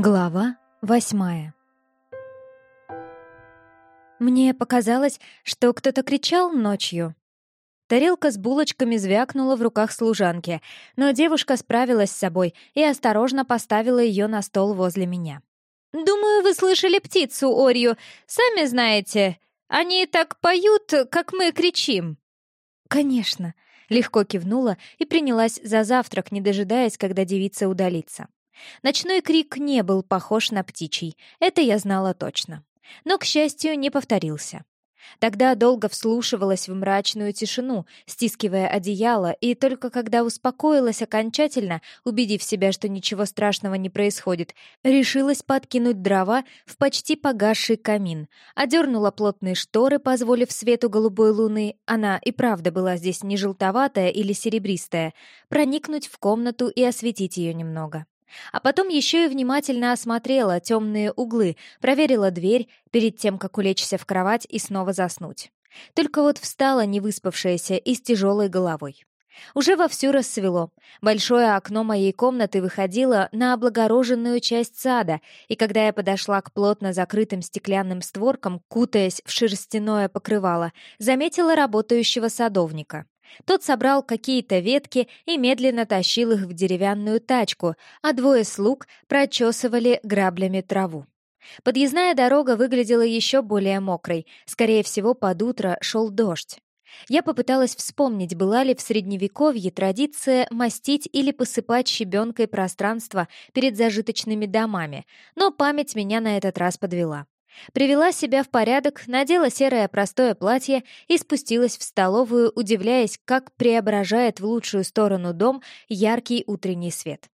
Глава восьмая Мне показалось, что кто-то кричал ночью. Тарелка с булочками звякнула в руках служанки, но девушка справилась с собой и осторожно поставила ее на стол возле меня. «Думаю, вы слышали птицу Орью. Сами знаете, они так поют, как мы кричим». «Конечно», — легко кивнула и принялась за завтрак, не дожидаясь, когда девица удалится. Ночной крик не был похож на птичий, это я знала точно. Но, к счастью, не повторился. Тогда долго вслушивалась в мрачную тишину, стискивая одеяло, и только когда успокоилась окончательно, убедив себя, что ничего страшного не происходит, решилась подкинуть дрова в почти погасший камин, одернула плотные шторы, позволив свету голубой луны, она и правда была здесь не желтоватая или серебристая, проникнуть в комнату и осветить ее немного. А потом еще и внимательно осмотрела темные углы, проверила дверь перед тем, как улечься в кровать и снова заснуть. Только вот встала невыспавшаяся и с тяжелой головой. Уже вовсю рассвело. Большое окно моей комнаты выходило на облагороженную часть сада, и когда я подошла к плотно закрытым стеклянным створкам, кутаясь в шерстяное покрывало, заметила работающего садовника. Тот собрал какие-то ветки и медленно тащил их в деревянную тачку, а двое слуг прочесывали граблями траву. Подъездная дорога выглядела еще более мокрой, скорее всего, под утро шел дождь. Я попыталась вспомнить, была ли в Средневековье традиция мастить или посыпать щебенкой пространство перед зажиточными домами, но память меня на этот раз подвела. Привела себя в порядок, надела серое простое платье и спустилась в столовую, удивляясь, как преображает в лучшую сторону дом яркий утренний свет.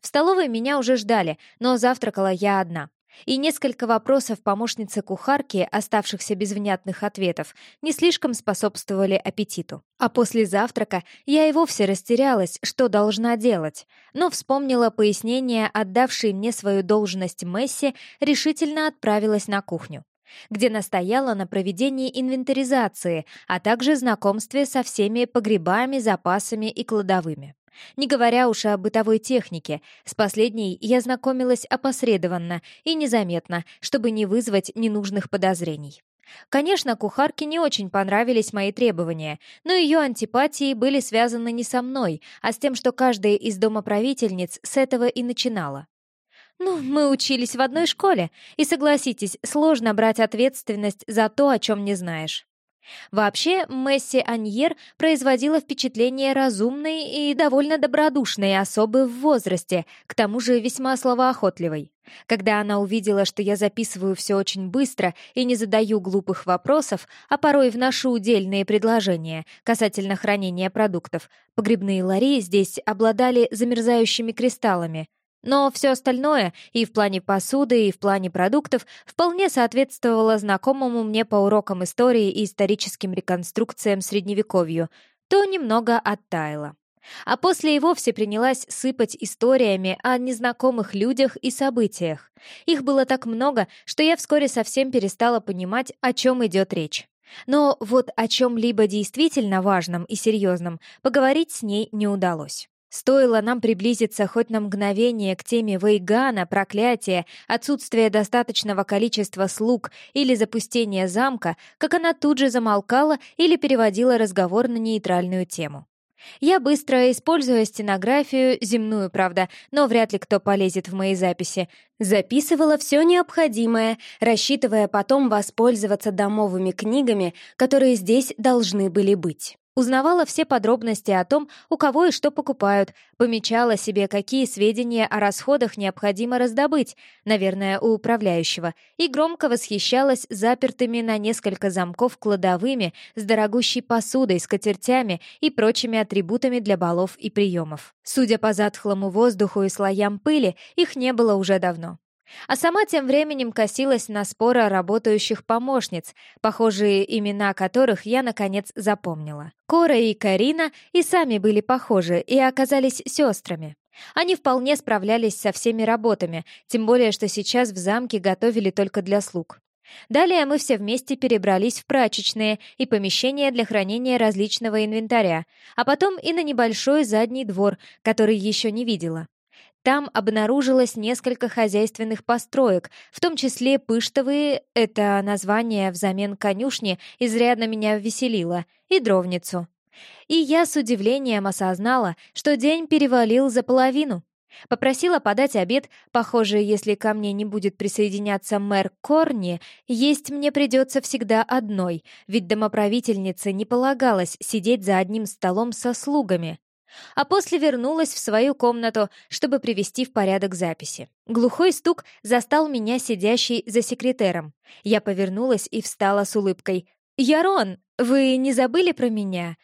В столовой меня уже ждали, но завтракала я одна. И несколько вопросов помощницы кухарки, оставшихся без внятных ответов, не слишком способствовали аппетиту. А после завтрака я и вовсе растерялась, что должна делать, но вспомнила пояснение, отдавшей мне свою должность Месси, решительно отправилась на кухню где настояла на проведении инвентаризации, а также знакомстве со всеми погребами, запасами и кладовыми. Не говоря уж о бытовой технике, с последней я знакомилась опосредованно и незаметно, чтобы не вызвать ненужных подозрений. Конечно, кухарке не очень понравились мои требования, но ее антипатии были связаны не со мной, а с тем, что каждая из домоправительниц с этого и начинала. «Ну, мы учились в одной школе, и, согласитесь, сложно брать ответственность за то, о чем не знаешь». Вообще, Месси Аньер производила впечатление разумной и довольно добродушной особы в возрасте, к тому же весьма словоохотливой. Когда она увидела, что я записываю все очень быстро и не задаю глупых вопросов, а порой вношу удельные предложения касательно хранения продуктов, погребные лари здесь обладали замерзающими кристаллами, но все остальное, и в плане посуды, и в плане продуктов, вполне соответствовало знакомому мне по урокам истории и историческим реконструкциям Средневековью, то немного оттаяло. А после и вовсе принялась сыпать историями о незнакомых людях и событиях. Их было так много, что я вскоре совсем перестала понимать, о чем идет речь. Но вот о чем-либо действительно важном и серьезном поговорить с ней не удалось. Стоило нам приблизиться хоть на мгновение к теме Вейгана, проклятия, отсутствия достаточного количества слуг или запустения замка, как она тут же замолкала или переводила разговор на нейтральную тему. Я быстро, используя стенографию, земную, правда, но вряд ли кто полезет в мои записи, записывала все необходимое, рассчитывая потом воспользоваться домовыми книгами, которые здесь должны были быть. Узнавала все подробности о том, у кого и что покупают, помечала себе, какие сведения о расходах необходимо раздобыть, наверное, у управляющего, и громко восхищалась запертыми на несколько замков кладовыми с дорогущей посудой, скатертями и прочими атрибутами для балов и приемов. Судя по затхлому воздуху и слоям пыли, их не было уже давно. А сама тем временем косилась на споры работающих помощниц, похожие имена которых я, наконец, запомнила. Кора и Карина и сами были похожи и оказались сестрами. Они вполне справлялись со всеми работами, тем более, что сейчас в замке готовили только для слуг. Далее мы все вместе перебрались в прачечные и помещения для хранения различного инвентаря, а потом и на небольшой задний двор, который еще не видела. Там обнаружилось несколько хозяйственных построек, в том числе пыштовые, это название взамен конюшни изрядно меня веселило, и дровницу. И я с удивлением осознала, что день перевалил за половину. Попросила подать обед, похоже, если ко мне не будет присоединяться мэр Корни, есть мне придется всегда одной, ведь домоправительнице не полагалось сидеть за одним столом со слугами. А после вернулась в свою комнату, чтобы привести в порядок записи. Глухой стук застал меня сидящей за секретером. Я повернулась и встала с улыбкой. «Ярон, вы не забыли про меня?»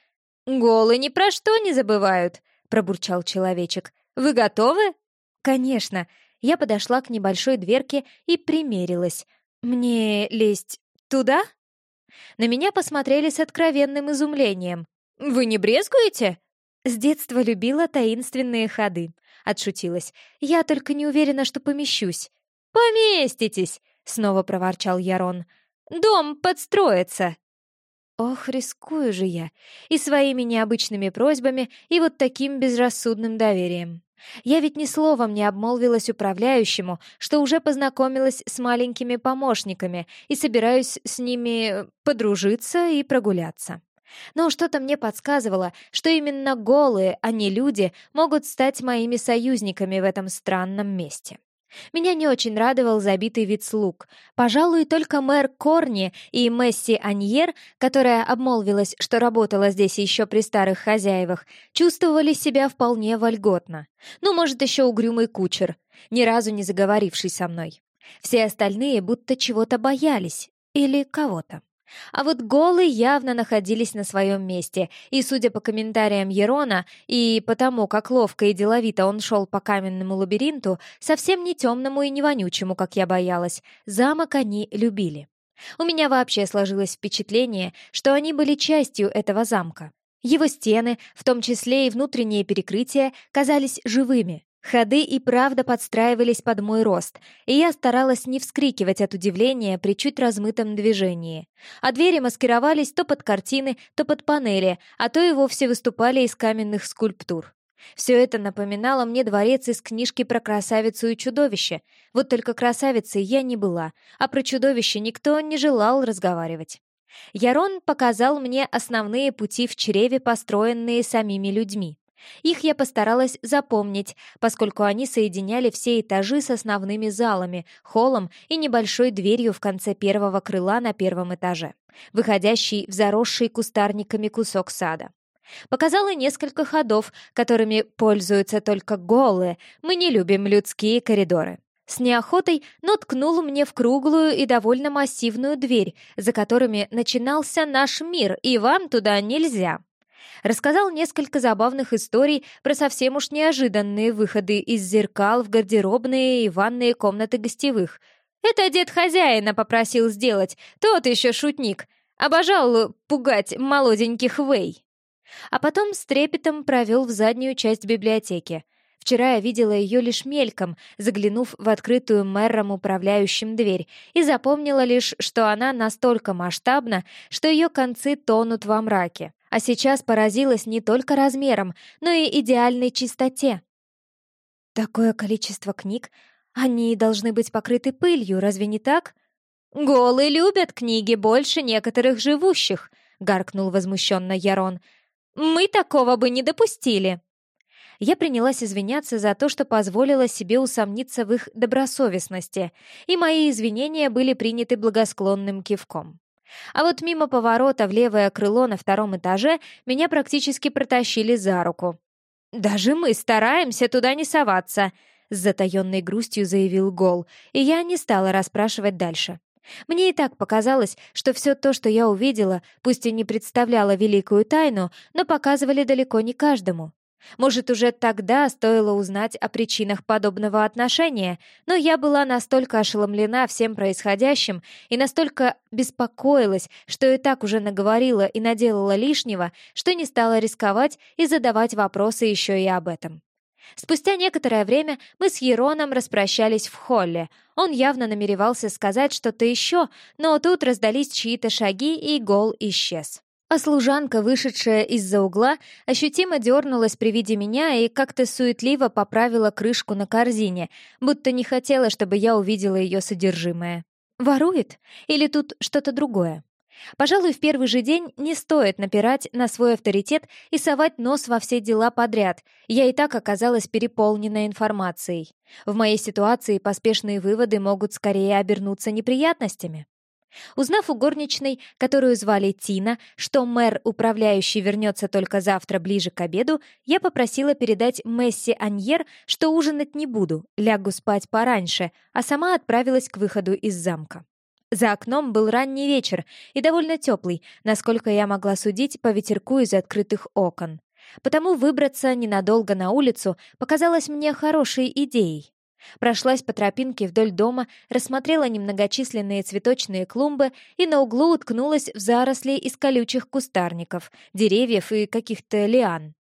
«Голы ни про что не забывают», — пробурчал человечек. «Вы готовы?» «Конечно». Я подошла к небольшой дверке и примерилась. «Мне лезть туда?» На меня посмотрели с откровенным изумлением. «Вы не брезгуете?» «С детства любила таинственные ходы», — отшутилась. «Я только не уверена, что помещусь». «Поместитесь!» — снова проворчал Ярон. «Дом подстроится!» Ох, рискую же я. И своими необычными просьбами, и вот таким безрассудным доверием. Я ведь ни словом не обмолвилась управляющему, что уже познакомилась с маленькими помощниками и собираюсь с ними подружиться и прогуляться. Но что-то мне подсказывало, что именно голые, а не люди, могут стать моими союзниками в этом странном месте. Меня не очень радовал забитый вид слуг. Пожалуй, только мэр Корни и Месси Аньер, которая обмолвилась, что работала здесь еще при старых хозяевах, чувствовали себя вполне вольготно. Ну, может, еще угрюмый кучер, ни разу не заговоривший со мной. Все остальные будто чего-то боялись или кого-то. А вот голы явно находились на своем месте, и, судя по комментариям Ерона и потому, как ловко и деловито он шел по каменному лабиринту, совсем не темному и не вонючему, как я боялась, замок они любили. У меня вообще сложилось впечатление, что они были частью этого замка. Его стены, в том числе и внутренние перекрытия, казались живыми, Ходы и правда подстраивались под мой рост, и я старалась не вскрикивать от удивления при чуть размытом движении. А двери маскировались то под картины, то под панели, а то и вовсе выступали из каменных скульптур. Все это напоминало мне дворец из книжки про красавицу и чудовище. Вот только красавицей я не была, а про чудовище никто не желал разговаривать. Ярон показал мне основные пути в чреве, построенные самими людьми. Их я постаралась запомнить, поскольку они соединяли все этажи с основными залами, холлом и небольшой дверью в конце первого крыла на первом этаже, выходящий в заросший кустарниками кусок сада. Показала несколько ходов, которыми пользуются только голые, мы не любим людские коридоры. С неохотой, но ткнул мне в круглую и довольно массивную дверь, за которыми начинался наш мир, и вам туда нельзя. Рассказал несколько забавных историй про совсем уж неожиданные выходы из зеркал в гардеробные и ванные комнаты гостевых. Это дед хозяина попросил сделать, тот еще шутник. Обожал пугать молоденьких Вэй. А потом с трепетом провел в заднюю часть библиотеки. Вчера я видела ее лишь мельком, заглянув в открытую мэром управляющим дверь, и запомнила лишь, что она настолько масштабна, что ее концы тонут во мраке а сейчас поразилась не только размером, но и идеальной чистоте. Такое количество книг, они должны быть покрыты пылью, разве не так? «Голы любят книги больше некоторых живущих», — гаркнул возмущенно Ярон. «Мы такого бы не допустили». Я принялась извиняться за то, что позволила себе усомниться в их добросовестности, и мои извинения были приняты благосклонным кивком. А вот мимо поворота в левое крыло на втором этаже меня практически протащили за руку. «Даже мы стараемся туда не соваться», — с затаенной грустью заявил Гол, и я не стала расспрашивать дальше. Мне и так показалось, что все то, что я увидела, пусть и не представляло великую тайну, но показывали далеко не каждому. Может, уже тогда стоило узнать о причинах подобного отношения, но я была настолько ошеломлена всем происходящим и настолько беспокоилась, что и так уже наговорила и наделала лишнего, что не стала рисковать и задавать вопросы еще и об этом. Спустя некоторое время мы с Ероном распрощались в холле. Он явно намеревался сказать что-то еще, но тут раздались чьи-то шаги, и гол исчез. А служанка, вышедшая из-за угла, ощутимо дернулась при виде меня и как-то суетливо поправила крышку на корзине, будто не хотела, чтобы я увидела ее содержимое. Ворует? Или тут что-то другое? Пожалуй, в первый же день не стоит напирать на свой авторитет и совать нос во все дела подряд. Я и так оказалась переполнена информацией. В моей ситуации поспешные выводы могут скорее обернуться неприятностями. Узнав у горничной, которую звали Тина, что мэр управляющий вернется только завтра ближе к обеду, я попросила передать Месси Аньер, что ужинать не буду, лягу спать пораньше, а сама отправилась к выходу из замка. За окном был ранний вечер и довольно теплый, насколько я могла судить по ветерку из открытых окон. Потому выбраться ненадолго на улицу показалось мне хорошей идеей. Прошлась по тропинке вдоль дома, рассмотрела немногочисленные цветочные клумбы и на углу уткнулась в заросли из колючих кустарников, деревьев и каких-то лиан.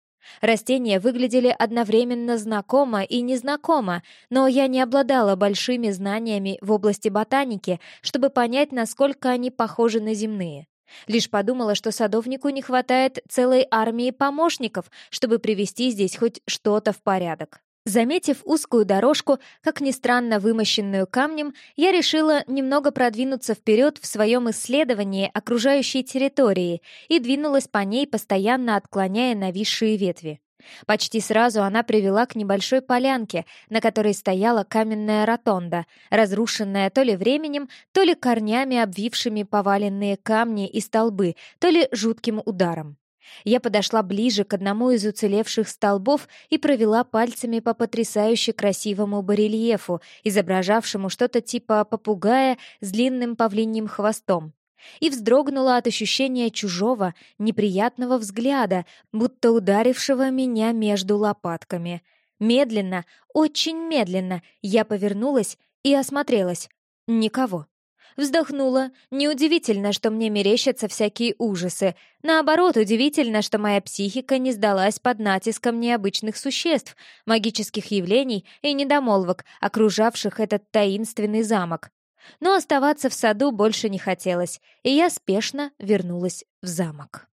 Растения выглядели одновременно знакомо и незнакомо, но я не обладала большими знаниями в области ботаники, чтобы понять, насколько они похожи на земные. Лишь подумала, что садовнику не хватает целой армии помощников, чтобы привести здесь хоть что-то в порядок. Заметив узкую дорожку, как ни странно вымощенную камнем, я решила немного продвинуться вперед в своем исследовании окружающей территории и двинулась по ней, постоянно отклоняя нависшие ветви. Почти сразу она привела к небольшой полянке, на которой стояла каменная ротонда, разрушенная то ли временем, то ли корнями, обвившими поваленные камни и столбы, то ли жутким ударом. Я подошла ближе к одному из уцелевших столбов и провела пальцами по потрясающе красивому барельефу, изображавшему что-то типа попугая с длинным павлиньим хвостом. И вздрогнула от ощущения чужого, неприятного взгляда, будто ударившего меня между лопатками. Медленно, очень медленно я повернулась и осмотрелась. Никого. Вздохнула. Неудивительно, что мне мерещатся всякие ужасы. Наоборот, удивительно, что моя психика не сдалась под натиском необычных существ, магических явлений и недомолвок, окружавших этот таинственный замок. Но оставаться в саду больше не хотелось, и я спешно вернулась в замок.